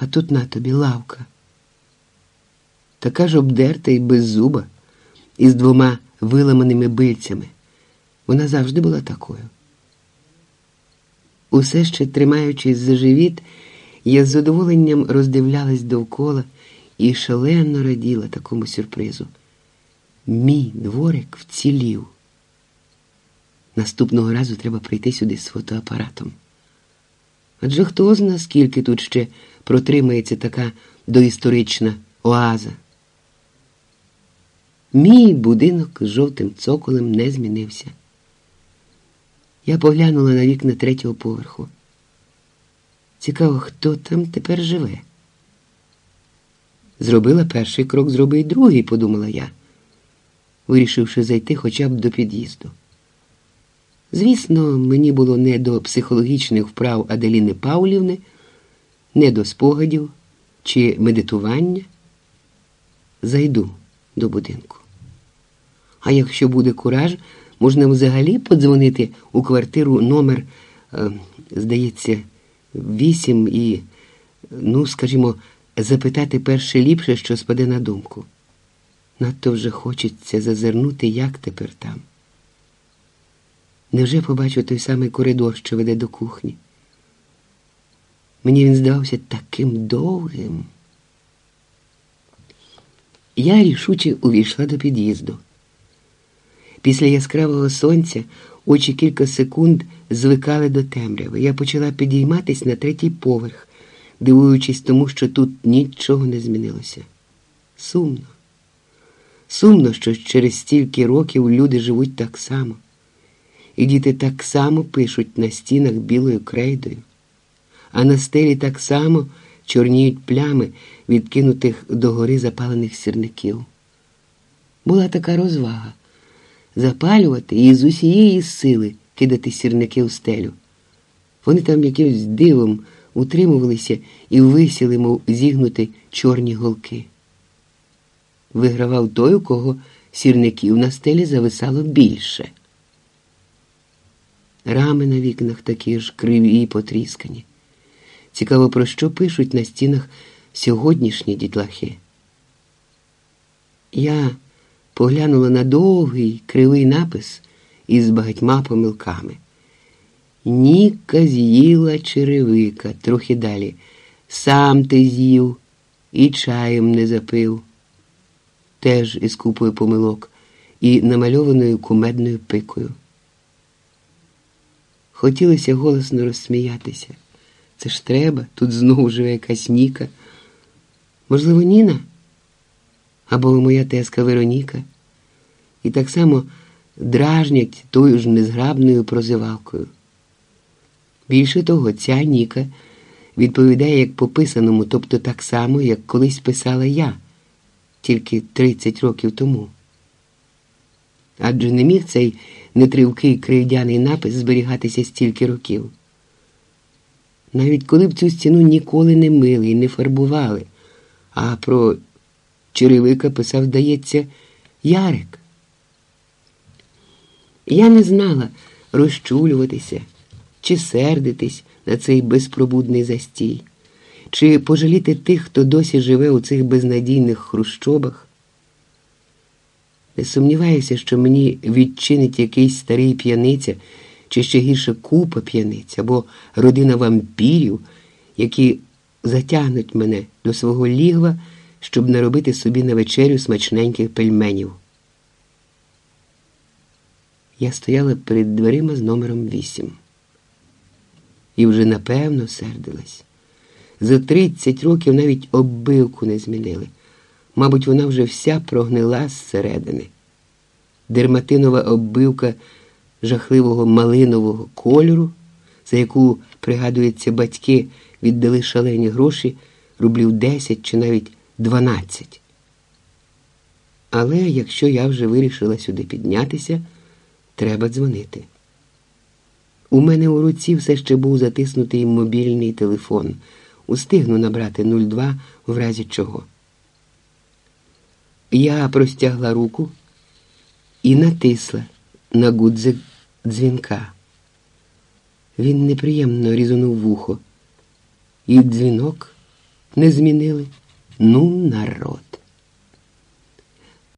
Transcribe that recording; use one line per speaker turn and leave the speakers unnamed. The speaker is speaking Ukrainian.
А тут на тобі лавка. Така ж обдерта і без зуба, із двома виламаними бильцями. Вона завжди була такою. Усе ще тримаючись за живіт, я з задоволенням роздивлялась довкола і шалено раділа такому сюрпризу. Мій дворик вцілів. Наступного разу треба прийти сюди з фотоапаратом. Адже хто зна, скільки тут ще протримається така доісторична оаза. Мій будинок з жовтим цоколем не змінився. Я поглянула на вікна третього поверху. Цікаво, хто там тепер живе. Зробила перший крок, зроби й другий, подумала я, вирішивши зайти хоча б до під'їзду. Звісно, мені було не до психологічних вправ Аделіни Паулівни, не до спогадів чи медитування. Зайду до будинку. А якщо буде кураж, можна взагалі подзвонити у квартиру номер, е, здається, вісім і, ну, скажімо, запитати перше ліпше, що спаде на думку. Надто вже хочеться зазирнути, як тепер там. Невже побачу той самий коридор, що веде до кухні? Мені він здавався таким довгим. Я рішуче увійшла до під'їзду. Після яскравого сонця очі кілька секунд звикали до темряви. Я почала підійматись на третій поверх, дивуючись тому, що тут нічого не змінилося. Сумно. Сумно, що через стільки років люди живуть так само, і діти так само пишуть на стінах білою крейдою, а на стелі так само чорніють плями відкинутих догори запалених сірників. Була така розвага запалювати і з усієї сили кидати сірники в стелю. Вони там якимось дивом утримувалися і висіли, мов зігнути чорні голки. Вигравав той, у кого сірників на стелі зависало більше. Рами на вікнах такі ж криві і потріскані. Цікаво, про що пишуть на стінах сьогоднішні дітлахи. Я поглянула на довгий кривий напис із багатьма помилками. Ніка з'їла черевика, трохи далі. Сам ти з'їв і чаєм не запив. Теж із купою помилок і намальованою кумедною пикою. Хотілося голосно розсміятися. Це ж треба, тут знову живе якась Ніка. Можливо, Ніна? Або моя теска Вероніка. І так само дражнять тою ж незграбною прозивалкою. Більше того, ця Ніка відповідає як пописаному, тобто так само, як колись писала я, тільки 30 років тому. Адже не міг цей нетривкий кривдяний напис зберігатися стільки років. Навіть коли б цю стіну ніколи не мили і не фарбували, а про черевика писав, здається, Ярик. Я не знала розчулюватися чи сердитись на цей безпробудний застій, чи пожаліти тих, хто досі живе у цих безнадійних хрущобах. Не сумніваюся, що мені відчинить якийсь старий п'яниця, чи ще гірше купа п'яниць, або родина вампірів, які затягнуть мене до свого лігва, щоб наробити собі на вечерю смачненьких пельменів. Я стояла перед дверима з номером вісім. І вже напевно сердилась. За тридцять років навіть оббивку не змінили. Мабуть, вона вже вся прогнила зсередини. Дерматинова оббивка жахливого малинового кольору, за яку, пригадується, батьки віддали шалені гроші рублів 10 чи навіть 12. Але якщо я вже вирішила сюди піднятися, треба дзвонити. У мене у руці все ще був затиснутий мобільний телефон. Устигну набрати 02 в разі чого. Я простягла руку і натисла на гудзик дзвінка. Він неприємно різонув вухо, і дзвінок не змінили. Ну, народ.